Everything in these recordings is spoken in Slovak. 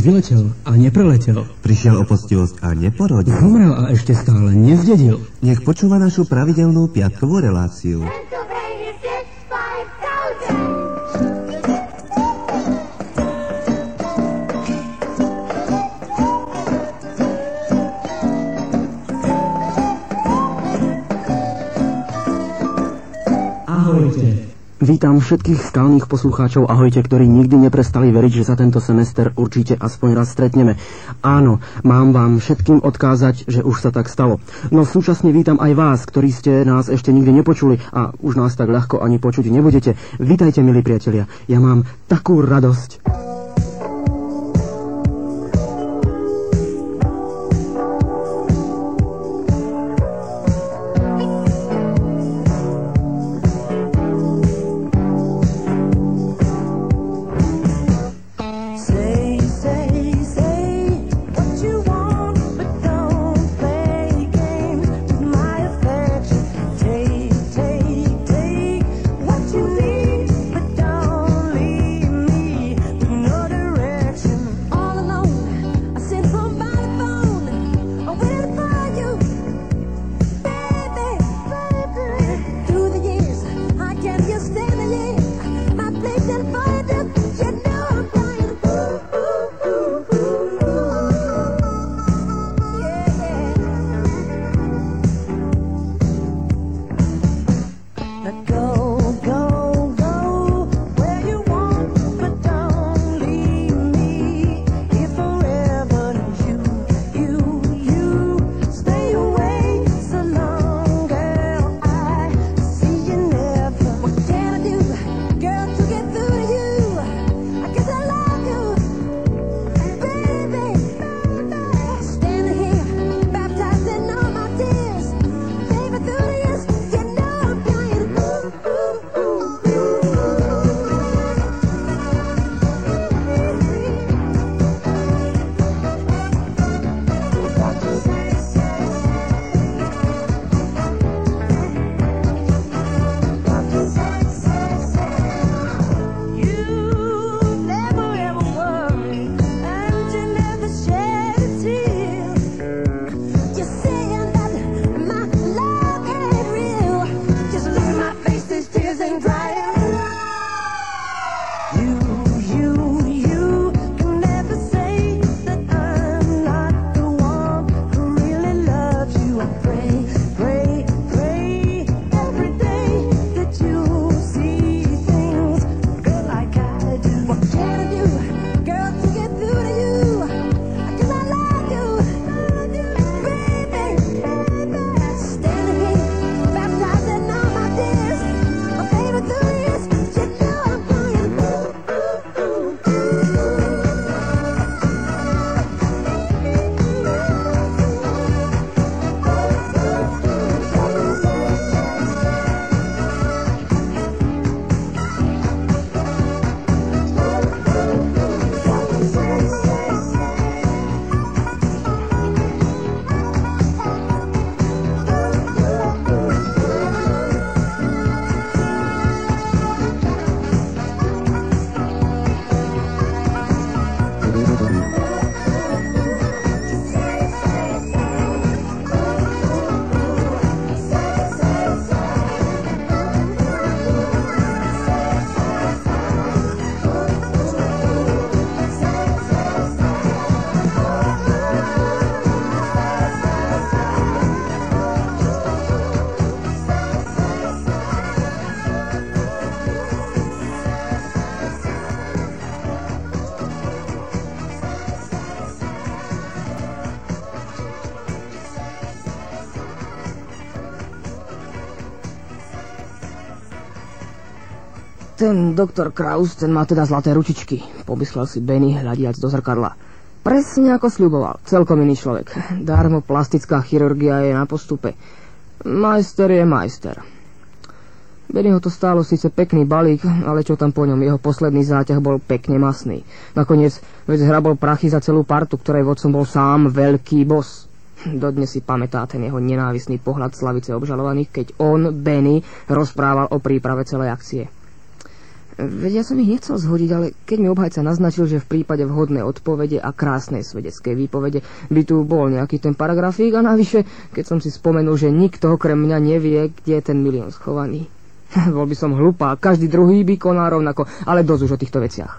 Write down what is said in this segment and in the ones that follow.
сделать этого? A nepreletel. Prišiel o postivosť a neporodil. Zomrel a ešte stále nezdedil. Nech počúva našu pravidelnú piatkovú reláciu. Vítam všetkých skalných poslucháčov, ahojte, ktorí nikdy neprestali veriť, že sa tento semester určite aspoň raz stretneme. Áno, mám vám všetkým odkázať, že už sa tak stalo. No súčasne vítam aj vás, ktorí ste nás ešte nikdy nepočuli a už nás tak ľahko ani počuť nebudete. Vítajte, milí priatelia, ja mám takú radosť. Ten doktor Kraus, ten má teda zlaté ručičky, pomyslel si Benny hľadiac do zrkadla. Presne ako sľuboval. Celkom iný človek. Darmo plastická chirurgia je na postupe. Majster je majster. Bennyho to stálo síce pekný balík, ale čo tam po ňom, jeho posledný záťah bol pekne masný. Nakoniec veď zhrabol prachy za celú partu, ktorej vodcom bol sám veľký bos. Dodnes si pamätá ten jeho nenávisný pohľad slavice obžalovaných, keď on, Benny, rozprával o príprave celej akcie. Veď ja som ich nechcel zhodiť, ale keď mi obhajca naznačil, že v prípade vhodnej odpovede a krásnej svedeckej výpovede by tu bol nejaký ten paragrafík a navyše, keď som si spomenul, že nikto okrem mňa nevie, kde je ten milión schovaný. Bol by som hlupá, každý druhý by konal rovnako, ale dosť už o týchto veciach.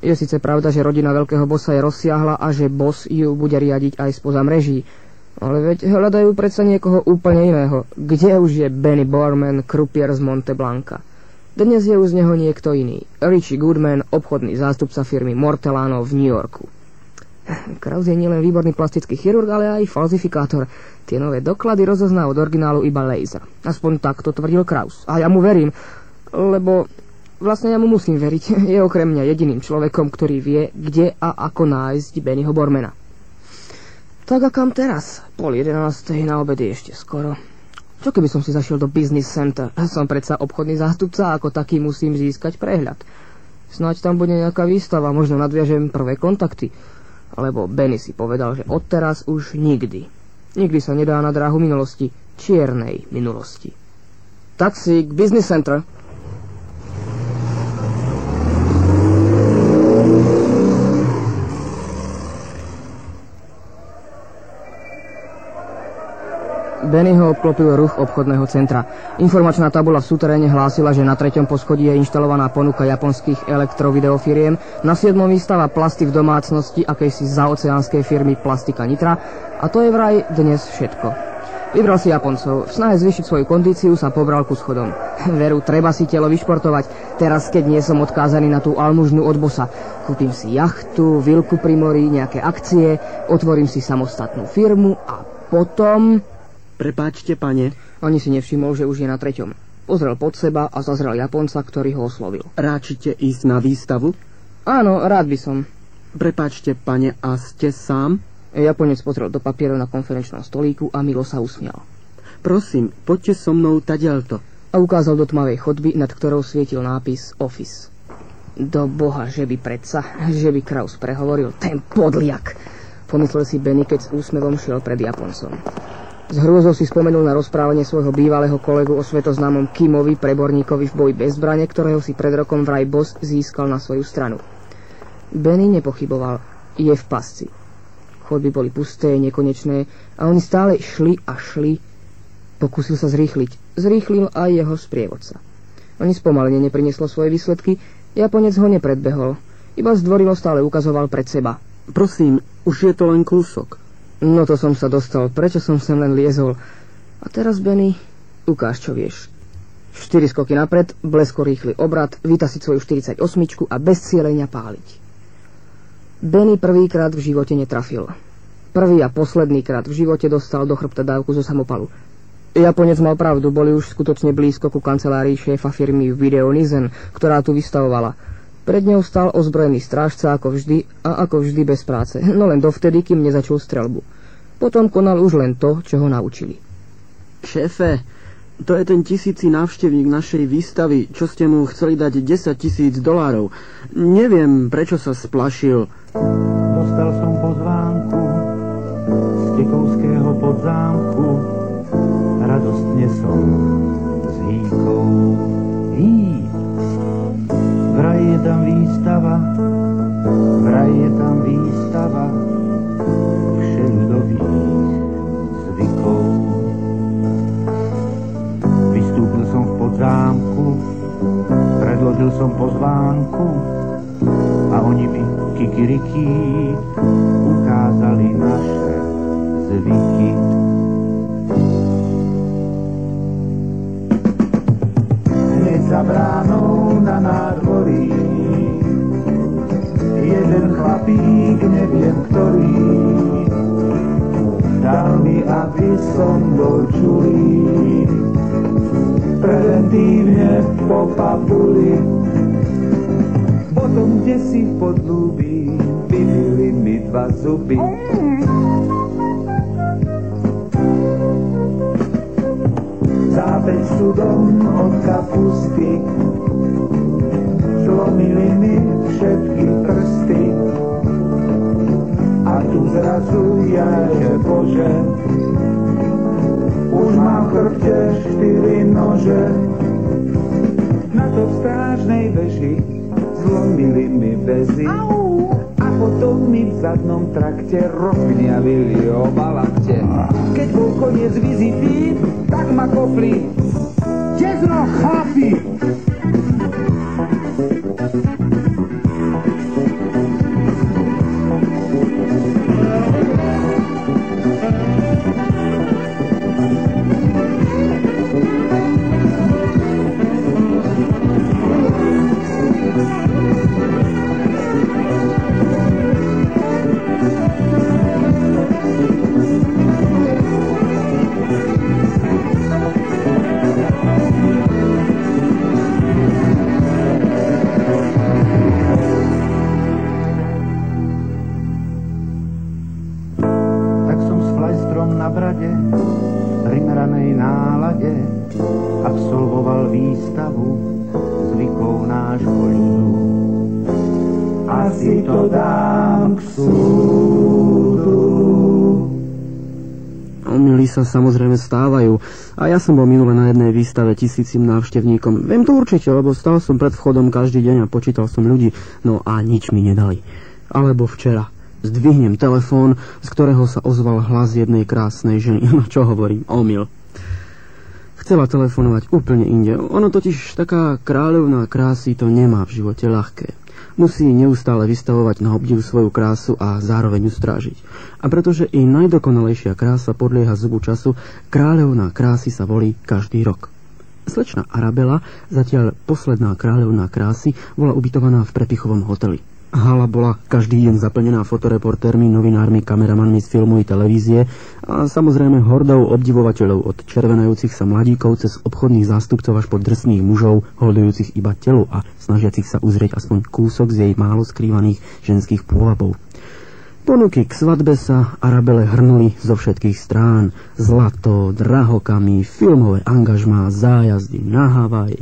Je síce pravda, že rodina veľkého bossa je rozsiahla a že boss ju bude riadiť aj spoza mreží, ale veď hľadajú predsa niekoho úplne iného. Kde už je Benny Borman, krupier z Monte Blanca? Dnes je už z neho niekto iný. Richie Goodman, obchodný zástupca firmy Mortelano v New Yorku. Kraus je nielen výborný plastický chirurg, ale aj falzifikátor. Tie nové doklady rozozná od originálu iba laser. Aspoň takto tvrdil Kraus. A ja mu verím, lebo vlastne ja mu musím veriť. Je okrem mňa jediným človekom, ktorý vie, kde a ako nájsť Bennyho Bormena. Tak a kam teraz? Pol jedenástej na obedy ešte skoro. Čo keby som si zašiel do business center? Som predsa obchodný zástupca a ako taký musím získať prehľad. Snáď tam bude nejaká výstava, možno nadviažem prvé kontakty. Lebo Benny si povedal, že odteraz už nikdy. Nikdy sa nedá na dráhu minulosti, čiernej minulosti. Taxík, business center. Bennyho obklopil ruch obchodného centra. Informačná tabula v súteréne hlásila, že na treťom poschodí je inštalovaná ponuka japonských elektrovideofiriem, na siedmom výstava plasty v domácnosti akejsi zaoceánskej firmy Plastika Nitra a to je vraj dnes všetko. Vybral si Japoncov. V snahe zvyšiť svoju kondíciu sa pobral ku schodom. Veru, treba si telo vyšportovať. Teraz, keď nie som odkázaný na tú almužnú od bosa. Kúpim si jachtu, vilku pri mori, nejaké akcie, otvorím si samostatnú firmu a potom... Prepáčte, pane. Ani si nevšimol, že už je na treťom. Pozrel pod seba a zazrel Japonca, ktorý ho oslovil. Ráčite ísť na výstavu? Áno, rád by som. Prepáčte, pane, a ste sám? Japonec pozrel do papierov na konferenčnom stolíku a milo sa usmial. Prosím, poďte so mnou tadiaľto. A ukázal do tmavej chodby, nad ktorou svietil nápis Office. Do boha, že by predsa, že by Kraus prehovoril, ten podliak. Pomyslel si Benny, keď s úsmevom šiel pred Japoncom. S hrôzou si spomenul na rozprávanie svojho bývalého kolegu o svetoznámom Kimovi, preborníkovi v boji bez zbrane, ktorého si pred rokom vraj Boss získal na svoju stranu. Benny nepochyboval. Je v pasci. Chodby boli pusté, nekonečné a oni stále šli a šli. Pokúsil sa zrýchliť. Zrýchlil aj jeho sprievodca. Ani spomalenie neprineslo svoje výsledky, Japonec ho nepredbehol. Iba zdvorilo stále ukazoval pred seba. Prosím, už je to len kúsok. No to som sa dostal, prečo som sem len liezol? A teraz, Benny, ukáž, čo vieš. Štyri skoky napred, blesko rýchly obrad, vytasiť svoju 48 a bez cieľenia páliť. Benny prvýkrát v živote netrafil. Prvý a posledný krát v živote dostal do chrbta dávku zo samopalu. Japonec mal pravdu, boli už skutočne blízko ku kancelárii šéfa firmy Video Nizen, ktorá tu vystavovala. Pred ňou stal ozbrojený strážca ako vždy a ako vždy bez práce, no len dovtedy, kým nezačul strelbu. Potom konal už len to, čo ho naučili. Šéfe, to je ten tisíci návštevník našej výstavy, čo ste mu chceli dať 10 tisíc dolárov. Neviem, prečo sa splašil. Dostal som pozvánku z Tekovského podzámku. Radostne som s hýkou Je tam výstava, vraj je tam výstava všeľudových zvykov. Vystúpil som v podzámku, predložil som pozvánku a oni mi kikiriki ukázali naše zvyky. Hneď za bránou na nádvorí jeden chlapík, neviem ktorý, dal mi, aby som bol čulý. Preventívne po papuli, potom kde si v zlomili mi dva zuby. Záveď sú dom od kapusty, zlomili mi všetky prsty. A tu zrazu ja je Bože, už mám v chrbte štyri nože. Na to v strážnej veži zlomili mi väzy. A potom mi v zadnom trakte rozgňavili oba lakte. Keď bol koniec vizity, tak ma kopli. Tezno chlapi! Omily sa samozrejme stávajú. A ja som bol minule na jednej výstave tisícim návštevníkom. Viem to určite, lebo stal som pred vchodom každý deň a počítal som ľudí. No a nič mi nedali. Alebo včera. Zdvihnem telefón, z ktorého sa ozval hlas jednej krásnej ženy. No čo hovorím, omyl. Chcela telefonovať úplne inde. Ono totiž taká kráľovná krásy to nemá v živote ľahké. Musí neustále vystavovať na obdiv svoju krásu a zároveň ju strážiť. A pretože i najdokonalejšia krása podlieha zubu času, kráľovná krásy sa volí každý rok. Slečna Arabela, zatiaľ posledná kráľovná krásy, bola ubytovaná v prepichovom hoteli. Hala bola každý deň zaplnená fotoreportérmi, novinármi, kameramanmi z filmu i televízie a samozrejme hordou obdivovateľov od červenajúcich sa mladíkov cez obchodných zástupcov až po drsných mužov, holdujúcich iba telu a snažiacich sa uzrieť aspoň kúsok z jej málo skrývaných ženských pôvabov. Ponuky k svadbe sa Arabele hrnuli zo všetkých strán. Zlato, drahokamy, filmové angažmá, zájazdy na Havaj.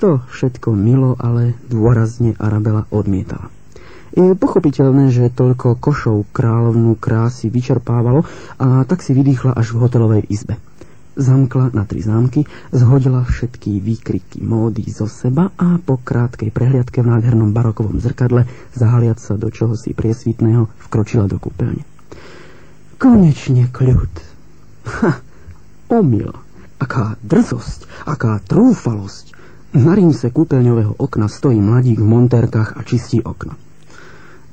To všetko milo, ale dôrazne Arabela odmietala. Je pochopiteľné, že toľko košov kráľovnú krásy vyčerpávalo a tak si vydýchla až v hotelovej izbe. Zamkla na tri zámky, zhodila všetky výkriky módy zo seba a po krátkej prehliadke v nádhernom barokovom zrkadle, zahaliať sa do čohosi priesvitného, vkročila do kúpeľne. Konečne kľud. Ha, omyl. Aká drzosť, aká trúfalosť. Na rímse kúpeľňového okna stojí mladík v montérkach a čistí okno.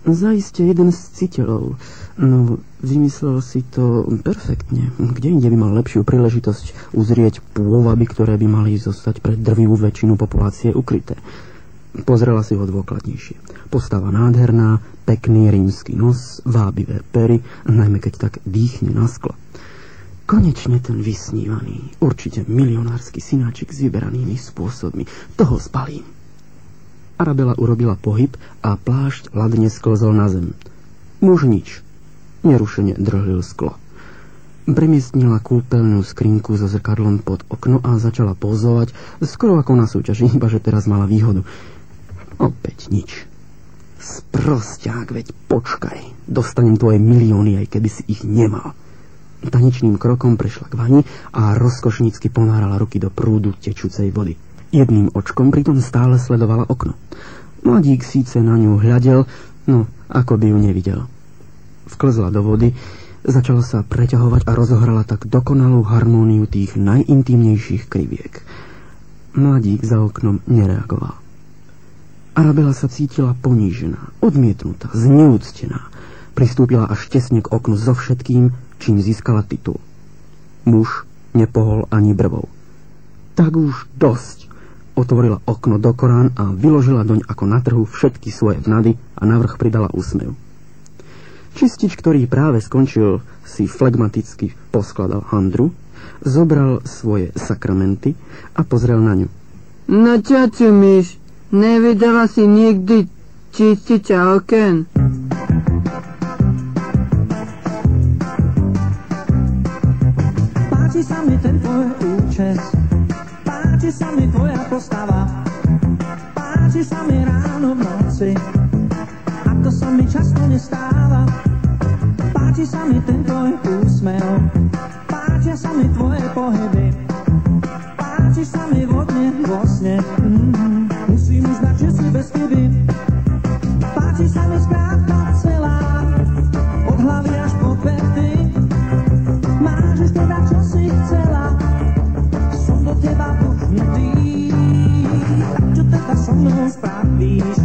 Zaiste jeden z citeľov. No, vymyslel si to perfektne. Kde inde by mal lepšiu príležitosť uzrieť pôvaby, ktoré by mali zostať pre drvivú väčšinu populácie ukryté. Pozrela si ho dôkladnejšie. Postava nádherná, pekný rímsky nos, vábivé pery, najmä keď tak dýchne na sklo. Konečne ten vysnívaný, určite milionársky synáčik s vyberanými spôsobmi. Toho spalím. Arabela urobila pohyb a plášť ladne sklzol na zem. Muž nič. Nerušene drhlil sklo. Premiestnila kúpeľnú skrinku so zrkadlom pod okno a začala pozovať, skoro ako na súťaži, iba že teraz mala výhodu. Opäť nič. Sprosťák, veď počkaj. Dostanem tvoje milióny, aj keby si ich nemal. Tanečným krokom prešla k vani a rozkošnícky ponárala ruky do prúdu tečúcej vody. Jedným očkom pritom stále sledovala okno. Mladík síce na ňu hľadel, no ako by ju nevidel. Vklzla do vody, začala sa preťahovať a rozohrala tak dokonalú harmóniu tých najintímnejších kriviek. Mladík za oknom nereagoval. Arabela sa cítila ponížená, odmietnutá, zneúctená. Pristúpila až tesne k oknu so všetkým, čím získala titul. Muž nepohol ani brvou. Tak už dosť. Otvorila okno do Korán a vyložila doň ako na trhu všetky svoje vnady a navrh pridala úsmev. Čistič, ktorý práve skončil, si flegmaticky poskladal handru, zobral svoje sakramenty a pozrel na ňu. No čo tu, myš? Nevidela si nikdy čističa oken? Páči sa mi ten tvoj účes, páči sa mi tvoja postava, páči sa mi ráno v noci, ako sa mi často nestáva. Páči sa mi ten tvoj úsmev, páčia sa mi tvoje pohyby, páči sa mi vodne, vo sne, mm, musím uznať, že si bez chyby. Páči sa mi skrátka so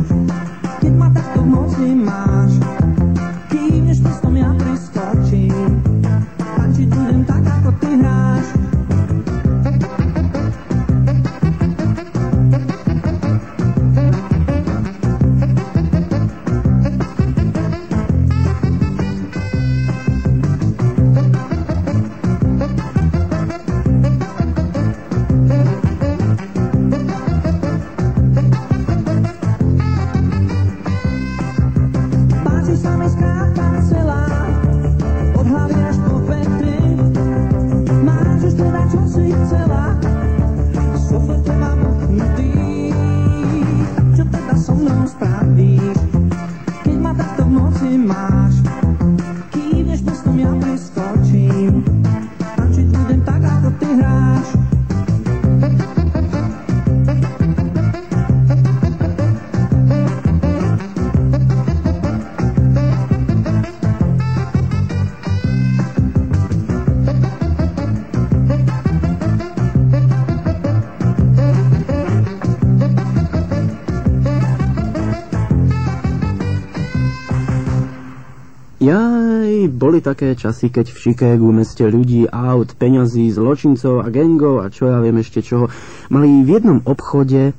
boli také časy, keď v Chicagu, meste ľudí, aut, peňazí, zločincov a gangov a čo ja viem ešte čoho, mali v jednom obchode,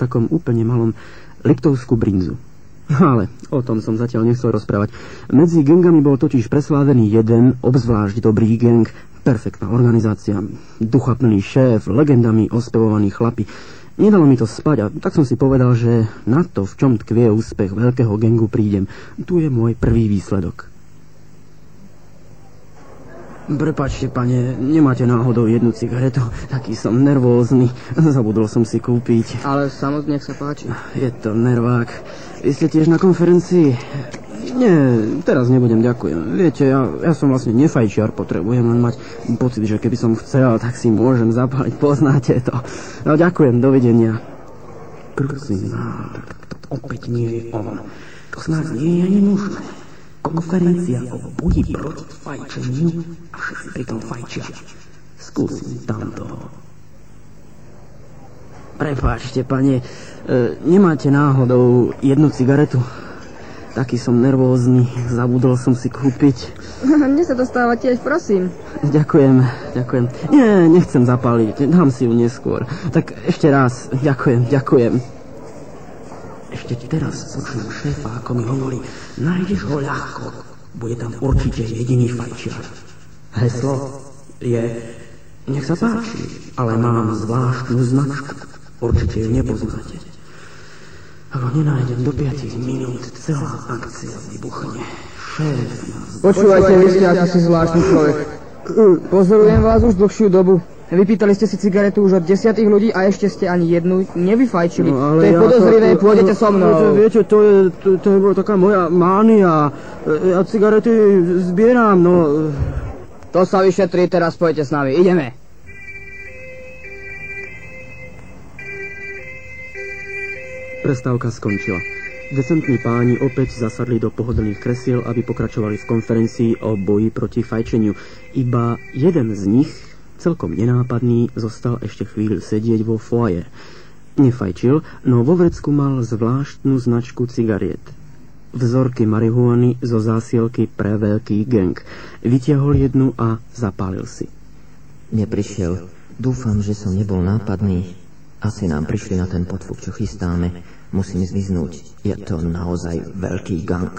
takom úplne malom, Liptovskú brinzu. Ale o tom som zatiaľ nechcel rozprávať. Medzi gangami bol totiž preslávený jeden, obzvlášť dobrý gang, perfektná organizácia, duchaplný šéf, legendami ospevovaní chlapi. Nedalo mi to spať a tak som si povedal, že na to, v čom tkvie úspech veľkého gangu, prídem. Tu je môj prvý výsledok. Prepačte, pane, nemáte náhodou jednu cigaretu? Taký som nervózny. Zabudol som si kúpiť. Ale nech sa páči. Je to nervák. Vy ste tiež na konferencii? Nie, teraz nebudem, ďakujem. Viete, ja, ja som vlastne nefajčiar, potrebujem len mať pocit, že keby som chcel, tak si môžem zapáliť, poznáte to. No ďakujem, dovidenia. Krksina, opäť nie je. To snáď nie je ani možné. Konferencia o boji proti fajčeniu a všetci pritom fajčia. Skúsim tam toho. Prepáčte, pane, e, nemáte náhodou jednu cigaretu? Taký som nervózny, zabudol som si kúpiť. Mne sa dostáva tiež, prosím. Ďakujem, ďakujem. Nie, nechcem zapáliť, dám si ju neskôr. Tak ešte raz, ďakujem, ďakujem. Ešte teraz počujem šéfa, ako mi hovorí, nájdeš ho ľahko, bude tam určite jediný fajčiar. Heslo je, nech sa páči, ale mám zvláštnu značku, určite ju nepoznáte. Ak ho nenájdem do 5 minút, celá akcia vybuchne. Šéf nás Počúvajte, vy ste asi zvláštny človek. Pozorujem vás už dlhšiu dobu. Vypýtali ste si cigaretu už od desiatých ľudí a ešte ste ani jednu nevyfajčili. No, to je podozrivé, pôjdete so mnou. Viete, viete, to je, to, to je taká moja mánia. Ja cigarety zbieram, no... To sa vyšetrí, teraz pojďte s nami. Ideme. Prestávka skončila. Decentní páni opäť zasadli do pohodlných kresiel, aby pokračovali v konferencii o boji proti fajčeniu. Iba jeden z nich, celkom nenápadný, zostal ešte chvíľu sedieť vo foaje. Nefajčil, no vo vrecku mal zvláštnu značku cigariet. Vzorky marihuany zo zásielky pre veľký gang. Vytiahol jednu a zapálil si. Neprišiel. Dúfam, že som nebol nápadný. Asi nám prišli na ten podfuk, čo chystáme. Musím zmiznúť. Je to naozaj veľký gang.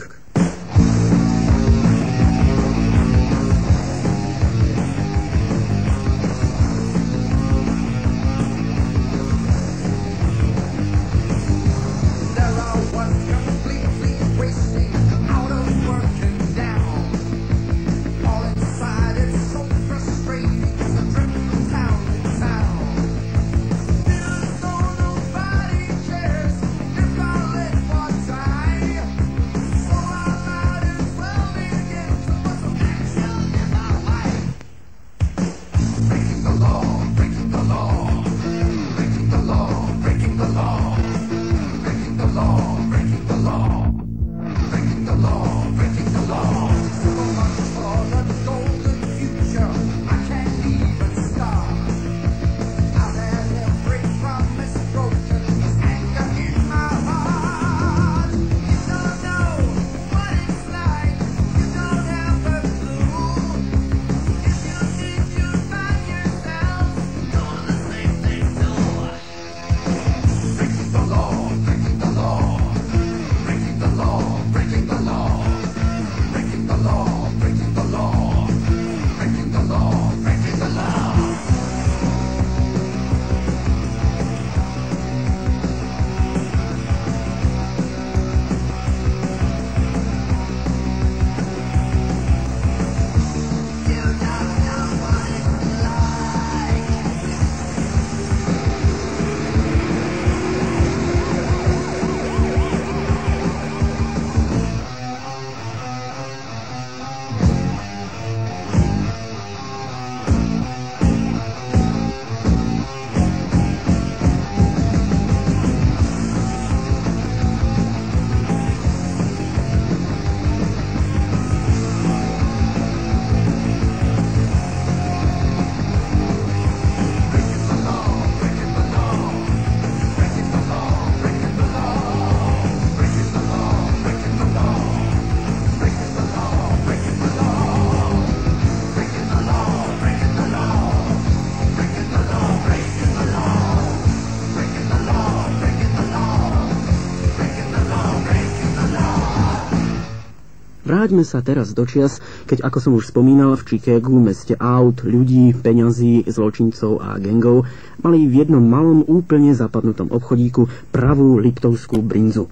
Vráťme sa teraz do čias, keď, ako som už spomínal, v Chicagu, meste aut, ľudí, peňazí, zločincov a gengov, mali v jednom malom, úplne zapadnutom obchodíku pravú liptovskú brinzu.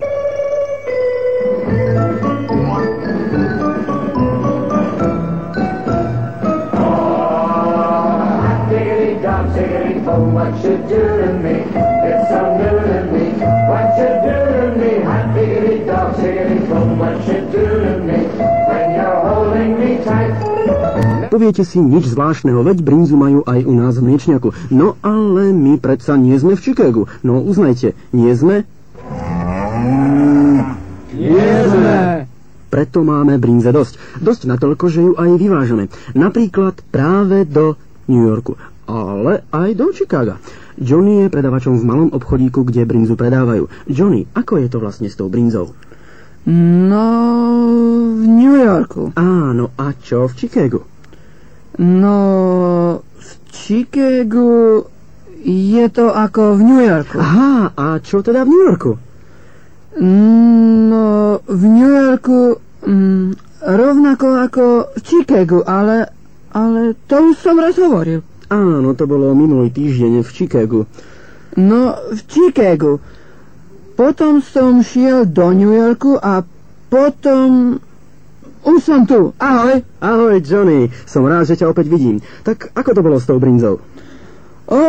Poviete si nič zvláštneho, veď brinzu majú aj u nás v Mliečňaku. No ale my predsa nie sme v Chicagu. No uznajte, nie sme? Nie sme. Preto máme brinze dosť. Dosť natoľko, že ju aj vyvážame. Napríklad práve do New Yorku ale aj do Chicaga. Johnny je predavačom v malom obchodíku, kde brinzu predávajú. Johnny, ako je to vlastne s tou brinzou? No, v New Yorku. Áno, a čo v Chicagu? No, v Chicagu je to ako v New Yorku. Aha, a čo teda v New Yorku? No, v New Yorku mm, rovnako ako v Chicagu, ale, ale to už som raz hovoril. Áno, to bolo minulý týždeň v Chicagu. No, v Chicagu. Potom som šiel do New Yorku a potom... Už som tu. Ahoj. Ahoj, Johnny. Som rád, že ťa opäť vidím. Tak ako to bolo s tou brinzou? Ó,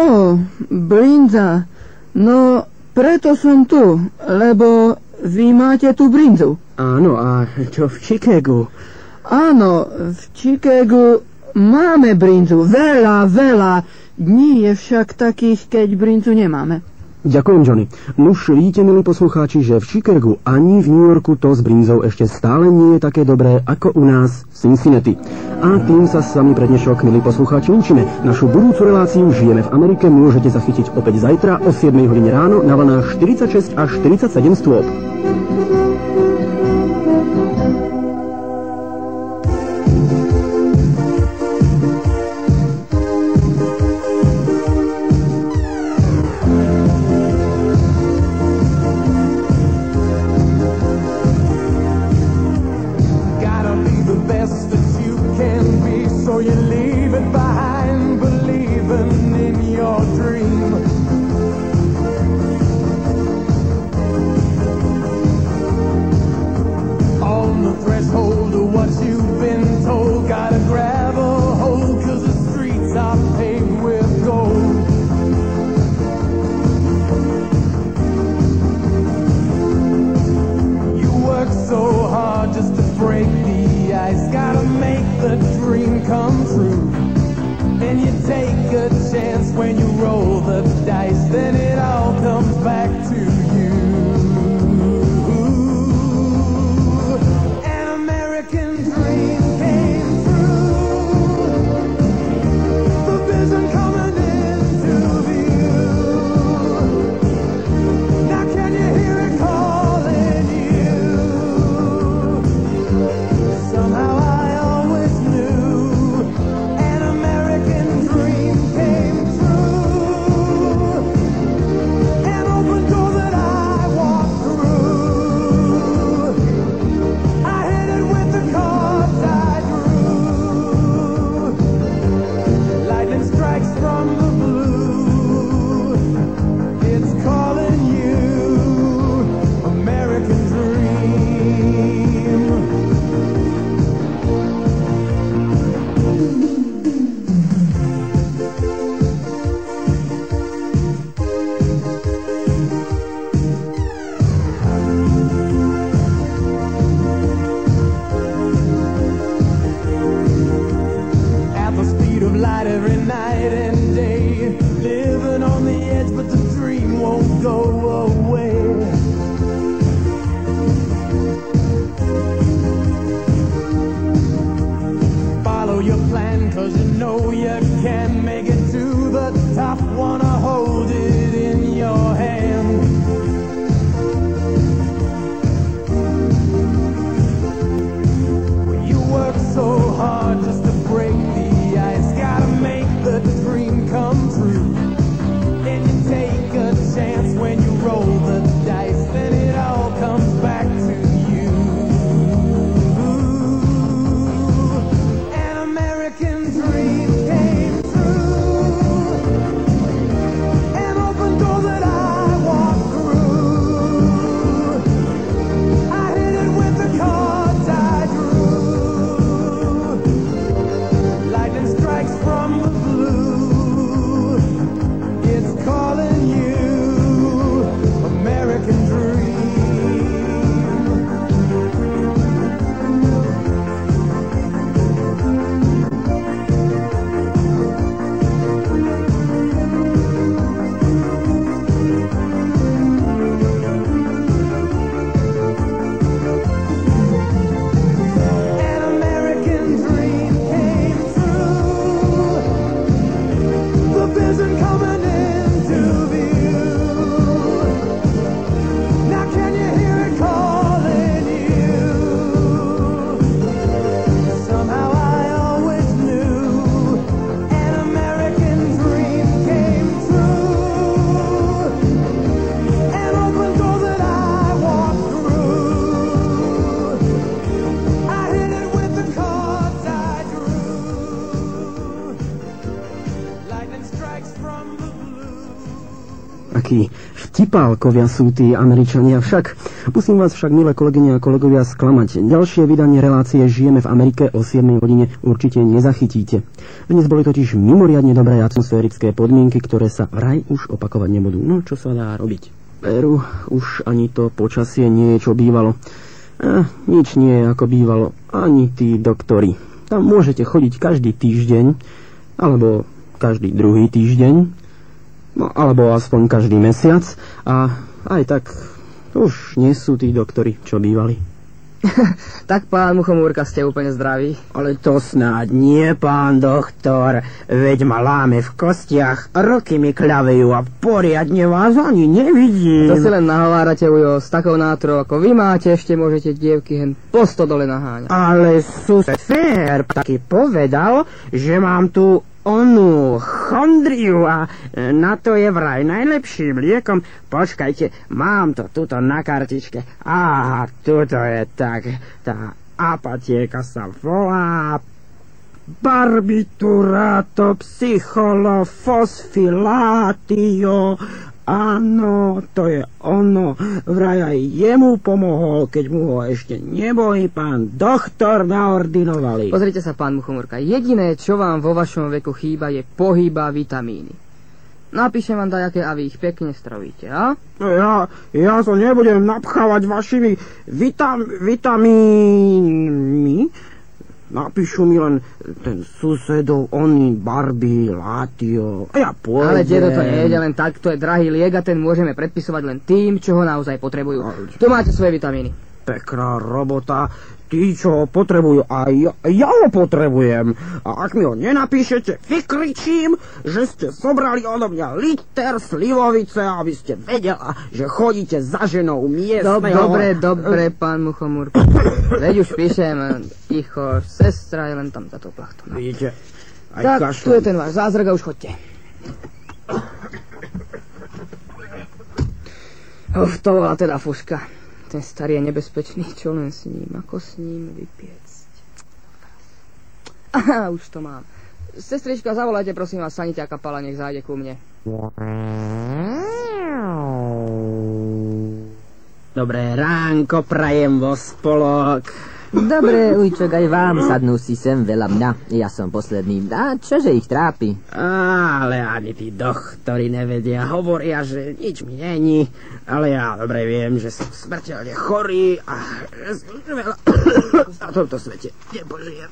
brinza. No, preto som tu, lebo vy máte tú brinzu. Áno, a čo v Chicagu? Áno, v Chicagu Máme brinzu, veľa, veľa. Dní je však takých, keď brinzu nemáme. Ďakujem, Johnny. Nuž, vidíte, milí poslucháči, že v Chicagu ani v New Yorku to s brinzou ešte stále nie je také dobré ako u nás v Cincinnati. A tým sa s vami pre dnešok, milí poslucháči, učíme. Našu budúcu reláciu Žijeme v Amerike môžete zachytiť opäť zajtra o 7 hodine ráno na vlnách 46 až 47 stôp. Vtipálkovia sú tí Američania však. Musím vás však, milé kolegyne a kolegovia, sklamať. Ďalšie vydanie relácie Žijeme v Amerike o 7 hodine určite nezachytíte. Dnes boli totiž mimoriadne dobré atmosférické podmienky, ktoré sa vraj už opakovať nebudú. No, čo sa dá robiť? Veru, už ani to počasie nie je, čo bývalo. Eh, nič nie je, ako bývalo. Ani tí doktori. Tam môžete chodiť každý týždeň, alebo každý druhý týždeň, No, alebo aspoň každý mesiac. A aj tak už nie sú tí doktori, čo bývali. tak pán Muchomúrka ste úplne zdraví. Ale to snáď nie, pán doktor. Veď ma láme v kostiach, roky mi kľavejú a poriadne vás ani nevidím. To si len nahovárate, ujo, s takou nátrou, ako vy máte, ešte môžete dievky hen po dole naháňať. Ale sused Fér taký povedal, že mám tu onu chondriu a e, na to je vraj najlepším liekom. Počkajte, mám to tuto na kartičke. Aha, tuto je tak. Tá apatieka sa volá barbiturato psycholofosfilatio Áno, to je ono. Vraj aj jemu pomohol, keď mu ho ešte neboli pán doktor naordinovali. Pozrite sa, pán Muchomurka, jediné, čo vám vo vašom veku chýba, je pohyba vitamíny. Napíšem vám dajaké a vy ich pekne strovíte, a? Ja, ja sa nebudem napchávať vašimi vitam, vitamínmi. Napíšu mi len ten susedov, oni, Barbie, Látio. A ja pôjdem. Ale dedo, to nejde len tak, to je drahý liek a ten môžeme predpisovať len tým, čo ho naozaj potrebujú. Ale... Tu máte svoje vitamíny. Pekná robota tí, čo ho potrebujú a ja, ja ho potrebujem. A ak mi ho nenapíšete, vykričím, že ste zobrali odo mňa liter slivovice, aby ste vedela, že chodíte za ženou miestneho... Dobre, dobre, pán Muchomúr. Veď už píšem, ticho, sestra je len tam za to plachtom. Vidíte, aj tak, kašlem. tu je ten váš zázrak a už chodte. Uf, to bola teda fuška. Ten starý je nebezpečný, čo len s ním, ako s ním vypiecť. Aha, už to mám. Sestrička, zavolajte prosím vás a Pala, nech zájde ku mne. Dobré ránko, prajem vo spolok. Dobre, ujčok, aj vám sadnú si sem veľa mňa. Ja som posledný. A čože ich trápi? Ale ani tí doktori nevedia. Hovoria, že nič mi není. Ale ja dobre viem, že som smrteľne chorý a že veľa na tomto svete nepožijem.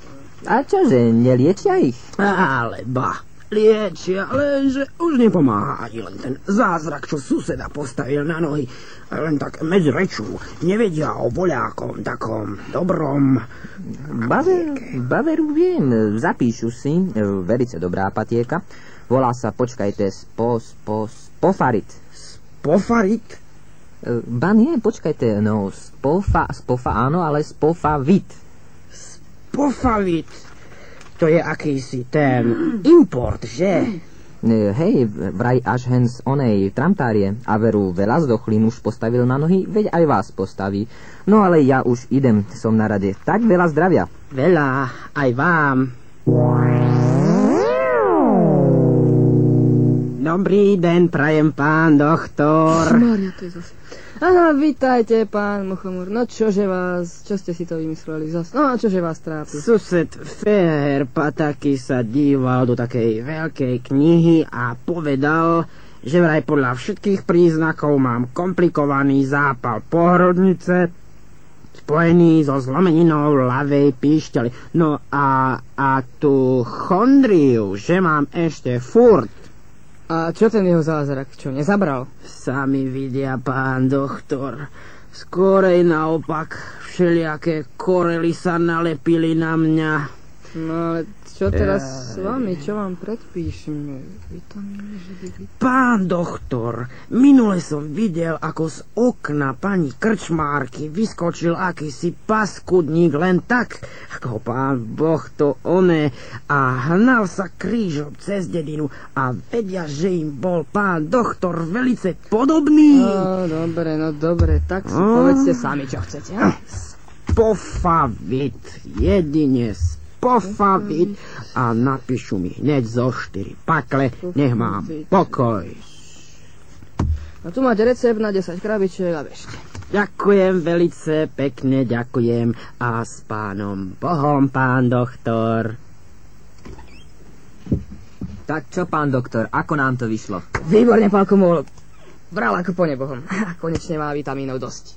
A čože, neliečia ich? Ale ba, liečia, lenže už nepomáha ani len ten zázrak, čo suseda postavil na nohy. Len tak medzi rečú. Nevedia o voľákom takom dobrom... Baver, baveru viem, zapíšu si, e, verice dobrá patieka. Volá sa, počkajte, spo, spo, spofarit. Spofarit? E, ba nie, počkajte, no, spofa, spofa áno, ale spofavit. Spofavit to je akýsi ten import, že? Hej, vraj až hen z onej tramtárie a veru veľa zdochlín už postavil na nohy, veď aj vás postaví. No ale ja už idem, som na rade. Tak veľa zdravia. Veľa, aj vám. Dobrý den, prajem pán doktor. Maria, to je zase... Aha, vítajte, pán Mochomur. No čože vás, čo ste si to vymysleli zas? No a čože vás trápi? Sused Fér Pataky sa díval do takej veľkej knihy a povedal, že vraj podľa všetkých príznakov mám komplikovaný zápal pohrudnice, spojený so zlomeninou ľavej píšťaly. No a, a tú chondriu, že mám ešte furt a čo ten jeho zázrak? Čo, nezabral? Sami vidia, pán doktor. Skorej naopak, všelijaké korely sa nalepili na mňa. No ale čo teraz s vami? Čo vám predpíšeme? Pán doktor, minule som videl, ako z okna pani krčmárky vyskočil akýsi paskudník len tak, ako pán Boh to oné a hnal sa krížom cez dedinu a vedia, že im bol pán doktor velice podobný. No, dobre, no dobre, tak si povedzte sami, čo chcete. Pofavit, jedine pofaviť a napíšu mi hneď zo štyri pakle, nech mám pokoj. No tu máte recept na 10 krabičiek a bežte. Ďakujem velice pekne, ďakujem. A s pánom Bohom, pán doktor. Tak čo, pán doktor, ako nám to vyšlo? Výborne, pán Komol. Bral ako po nebohom. Konečne má vitamínov dosť.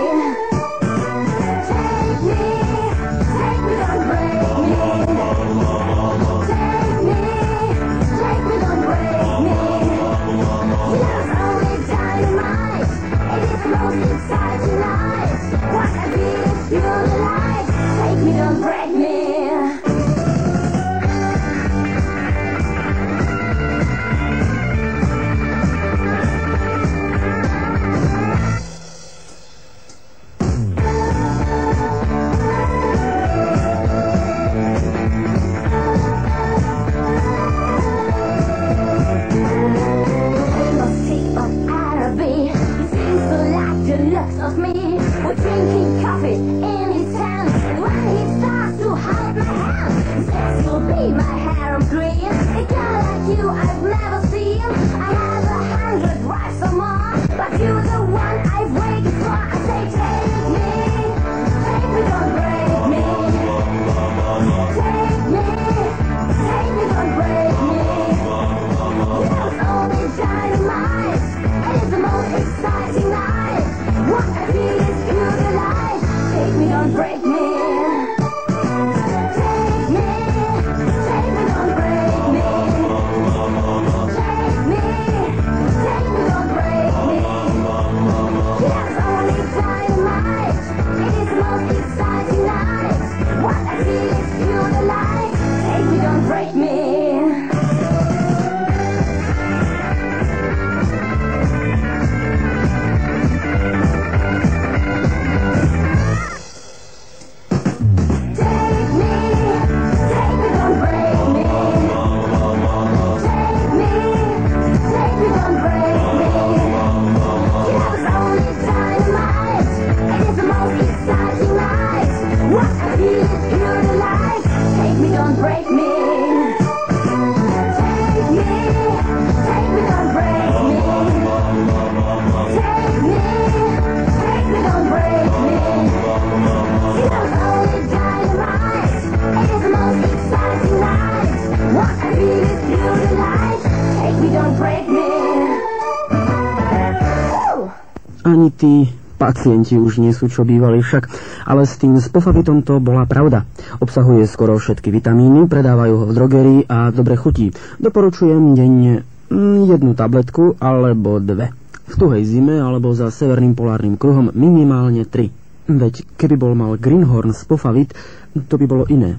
pacienti už nie sú čo bývali však, ale s tým spofavitom to bola pravda. Obsahuje skoro všetky vitamíny, predávajú ho v drogerii a dobre chutí. Doporučujem denne mm, jednu tabletku alebo dve. V tuhej zime alebo za severným polárnym kruhom minimálne tri. Veď keby bol mal Greenhorn spofavit, to by bolo iné.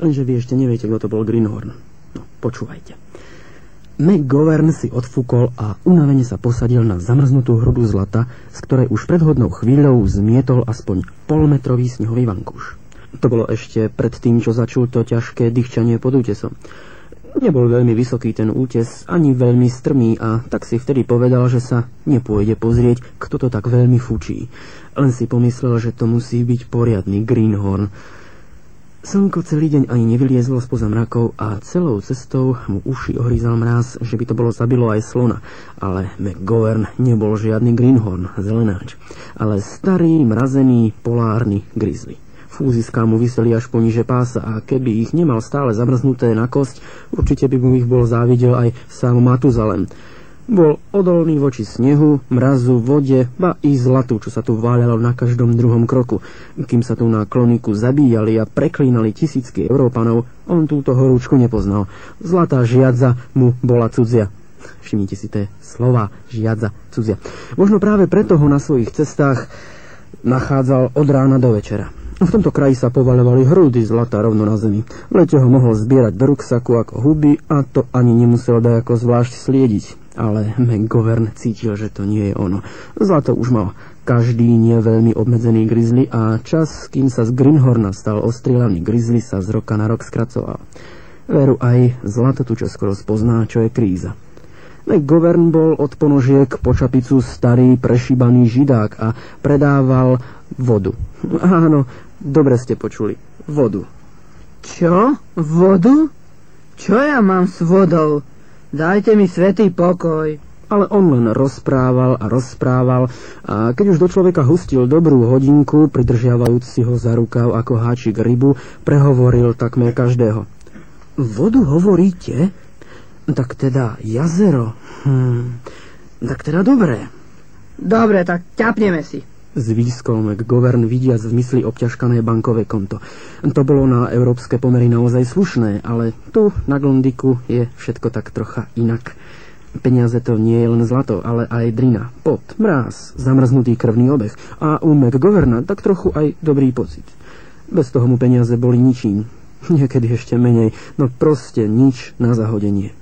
Lenže vy ešte neviete, kto to bol Greenhorn. No, počúvajte. McGovern si odfúkol a unavene sa posadil na zamrznutú hrudu zlata, z ktorej už pred hodnou chvíľou zmietol aspoň polmetrový snehový vankúš. To bolo ešte pred tým, čo začul to ťažké dýchčanie pod útesom. Nebol veľmi vysoký ten útes, ani veľmi strmý a tak si vtedy povedal, že sa nepôjde pozrieť, kto to tak veľmi fučí. Len si pomyslel, že to musí byť poriadny greenhorn. Slnko celý deň ani nevyliezlo spoza mrakov a celou cestou mu uši ohryzal mráz, že by to bolo zabilo aj slona. Ale McGovern nebol žiadny greenhorn, zelenáč, ale starý, mrazený, polárny grizzly. Fúziská mu vyseli až poniže pása a keby ich nemal stále zamrznuté na kosť, určite by mu ich bol závidel aj sám Matuzalem. Bol odolný voči snehu, mrazu, vode, ba i zlatu, čo sa tu váľalo na každom druhom kroku. Kým sa tu na kloniku zabíjali a preklínali tisícky Európanov, on túto horúčku nepoznal. Zlatá žiadza mu bola cudzia. Všimnite si tie slova, žiadza, cudzia. Možno práve preto ho na svojich cestách nachádzal od rána do večera. V tomto kraji sa povalovali hrúdy zlata rovno na zemi. V lete ho mohol zbierať do ruksaku ako huby a to ani nemusel ako zvlášť sliediť. Ale McGovern cítil, že to nie je ono. Zlato už mal každý nie veľmi obmedzený grizzly a čas, kým sa z Greenhorna stal ostrieľaný grizzly, sa z roka na rok skracoval. Veru aj zlato tu čo skoro spozná, čo je kríza. McGovern bol od ponožiek po čapicu starý prešíbaný židák a predával vodu. Áno, Dobre ste počuli. Vodu. Čo? Vodu? Čo ja mám s vodou? Dajte mi svetý pokoj. Ale on len rozprával a rozprával a keď už do človeka hustil dobrú hodinku, pridržiavajúc si ho za rukav ako háčik rybu, prehovoril takmer každého. Vodu hovoríte? Tak teda jazero. Hm. Tak teda dobré. Dobre, tak ťapneme si zvýskol McGovern vidiac v mysli obťažkané bankové konto. To bolo na európske pomery naozaj slušné, ale tu na Glondiku je všetko tak trocha inak. Peniaze to nie je len zlato, ale aj drina, pot, mráz, zamrznutý krvný obeh a u McGoverna tak trochu aj dobrý pocit. Bez toho mu peniaze boli ničím. Niekedy ešte menej, no proste nič na zahodenie.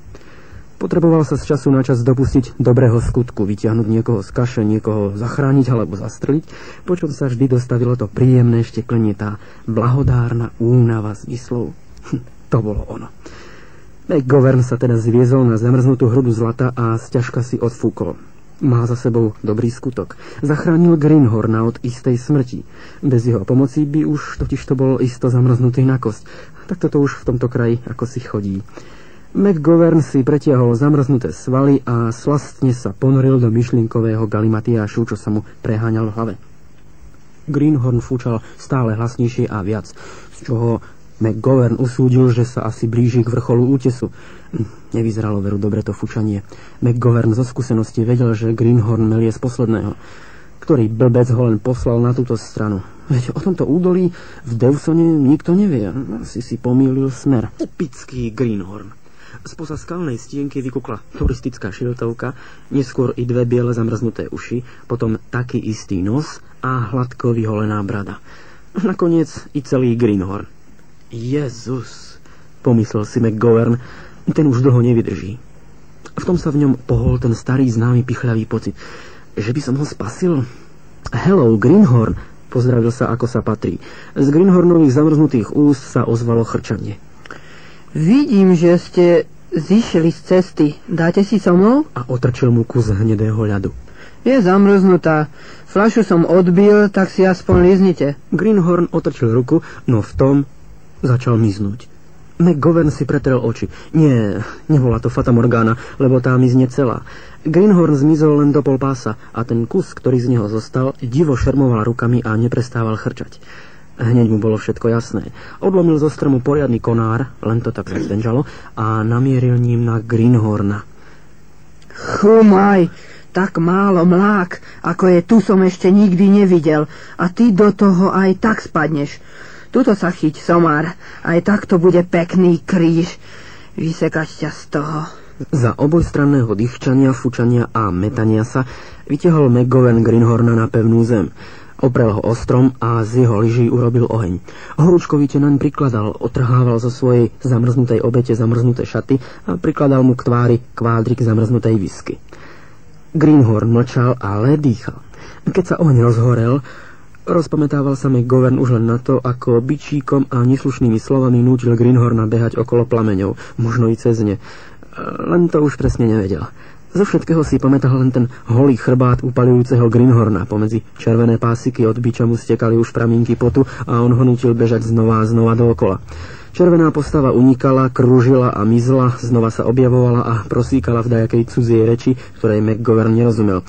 Potreboval sa z času na čas dopustiť dobrého skutku, vyťahnuť niekoho z kaše, niekoho zachrániť alebo zastreliť, počom sa vždy dostavilo to príjemné šteklenie, tá blahodárna únava zmyslov. Hm, to bolo ono. McGovern sa teda zviezol na zamrznutú hrudu zlata a sťažka si odfúkol. Má za sebou dobrý skutok. Zachránil Greenhorna od istej smrti. Bez jeho pomoci by už totiž to bol isto zamrznutý na kosť. Tak toto už v tomto kraji ako si chodí. McGovern si pretiahol zamrznuté svaly a slastne sa ponoril do myšlienkového galimatiášu, čo sa mu preháňal v hlave. Greenhorn fúčal stále hlasnejšie a viac, z čoho McGovern usúdil, že sa asi blíži k vrcholu útesu. Nevyzeralo veru dobre to fúčanie. McGovern zo skúsenosti vedel, že Greenhorn melie z posledného. Ktorý blbec ho len poslal na túto stranu. Veď o tomto údolí v Dewsone nikto nevie. Asi si pomýlil smer. Typický Greenhorn. Spoza skalnej stienky vykukla turistická šiltovka, neskôr i dve biele zamrznuté uši, potom taký istý nos a hladko vyholená brada. Nakoniec i celý Greenhorn. Jezus, pomyslel si McGovern, ten už dlho nevydrží. V tom sa v ňom pohol ten starý známy pichľavý pocit, že by som ho spasil. Hello, Greenhorn, pozdravil sa, ako sa patrí. Z Greenhornových zamrznutých úst sa ozvalo chrčanie. Vidím, že ste zišli z cesty. Dáte si so mnou? A otrčil mu kus hnedého ľadu. Je zamrznutá. Flašu som odbil, tak si aspoň liznite. Greenhorn otrčil ruku, no v tom začal miznúť. McGovern si pretrel oči. Nie, nebola to Fata Morgana, lebo tá mizne celá. Greenhorn zmizol len do pol pása a ten kus, ktorý z neho zostal, divo šermoval rukami a neprestával chrčať. Hneď mu bolo všetko jasné. Odlomil zo stromu poriadny konár, len to tak zdenžalo, a namieril ním na Greenhorna. Chumaj, tak málo mlák, ako je tu som ešte nikdy nevidel. A ty do toho aj tak spadneš. Tuto sa chyť, somár. Aj tak to bude pekný kríž. Vysekať ťa z toho. Za obojstranného dýchčania, fučania a metania sa vytiahol McGovern Greenhorna na pevnú zem. Oprel ho ostrom a z jeho lyží urobil oheň. Horúčkovite naň prikladal, otrhával zo svojej zamrznutej obete zamrznuté šaty a prikladal mu k tvári kvádrik zamrznutej whisky. Greenhorn mlčal, ale dýchal. Keď sa oheň rozhorel, rozpamätával sa mi Govern už len na to, ako byčíkom a neslušnými slovami nútil Greenhorna behať okolo plameňov, možno i cez ne. Len to už presne nevedel. Zo všetkého si pamätal len ten holý chrbát upalujúceho Greenhorna. Pomedzi červené pásiky od biča mu stekali už pramínky potu a on ho nutil bežať znova a znova dookola. Červená postava unikala, krúžila a mizla, znova sa objavovala a prosíkala v dajakej cudzej reči, ktorej McGovern nerozumel.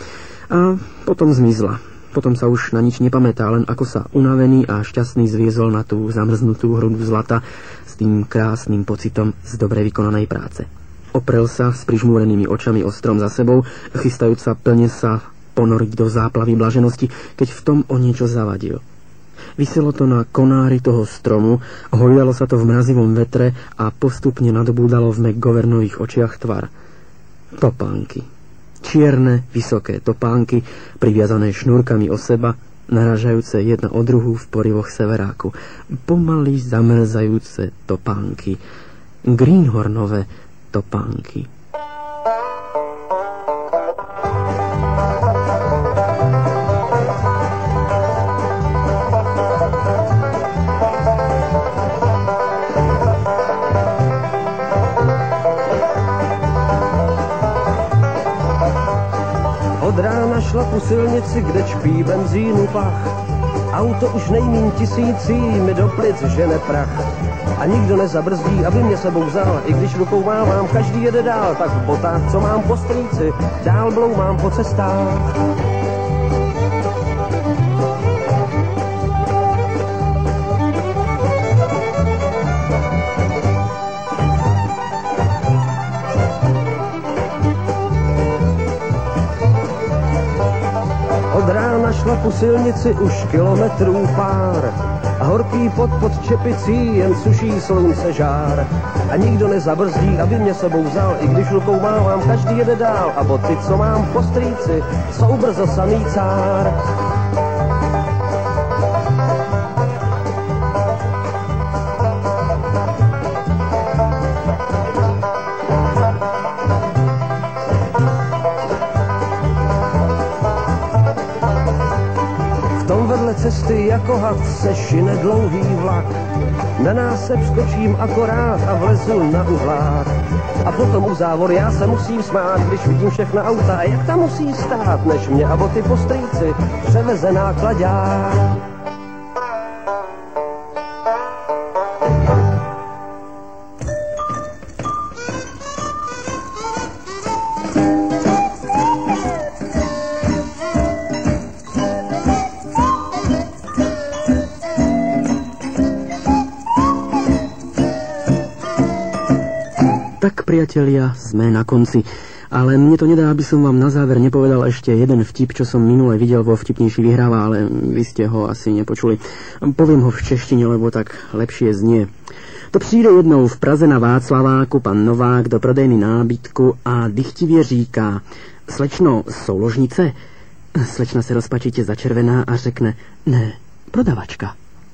A potom zmizla. Potom sa už na nič nepamätá, len ako sa unavený a šťastný zviezol na tú zamrznutú hrudu zlata s tým krásnym pocitom z dobre vykonanej práce. Oprel sa s prižmúrenými očami o strom za sebou, chystajúc sa plne sa ponoriť do záplavy blaženosti, keď v tom o niečo zavadil. Vyselo to na konári toho stromu, hojalo sa to v mrazivom vetre a postupne nadobúdalo v McGovernových očiach tvar. Topánky. Čierne, vysoké topánky, priviazané šnúrkami o seba, naražajúce jedna o druhú v porivoch severáku. Pomaly zamrzajúce topánky. Greenhornové topánky. Od rána šla po silnici, kde čpí benzínu pach. Auto už nejmín tisící mi do plic žene prach. A nikdo nezabrzdí, aby mě sebou vzal. I když rukou mávám, každý jede dál. Tak v botách, co mám po strýci, dál bloumám po cestách. Po silnici už kilometrů pár a horký pot pod čepicí jen suší slunce žár. A nikdo nezabrzdí, aby mě sebou vzal, i když rukou mávám, každý jede dál. A boty, co mám po strýci, jsou brzo samý cár. Cesty jako had se šine dlouhý vlak. Na nás se vskočím akorát a vlezu na uhlák. A potom u závor já se musím smát, když vidím všechna auta. Jak tam musí stát, než mě a boty po strýci převeze nákladák. Priatelia, sme na konci. Ale mne to nedá, aby som vám na záver nepovedal ešte jeden vtip, čo som minule videl vo vtipnejší vyhráva, ale vy ste ho asi nepočuli. Poviem ho v češtine, lebo tak lepšie znie. To přijde jednou v Praze na Václaváku pan Novák do prodejny nábytku a dychtivě říká Slečno, jsou ložnice? Slečna se rozpačitě začervená a řekne Ne, prodavačka.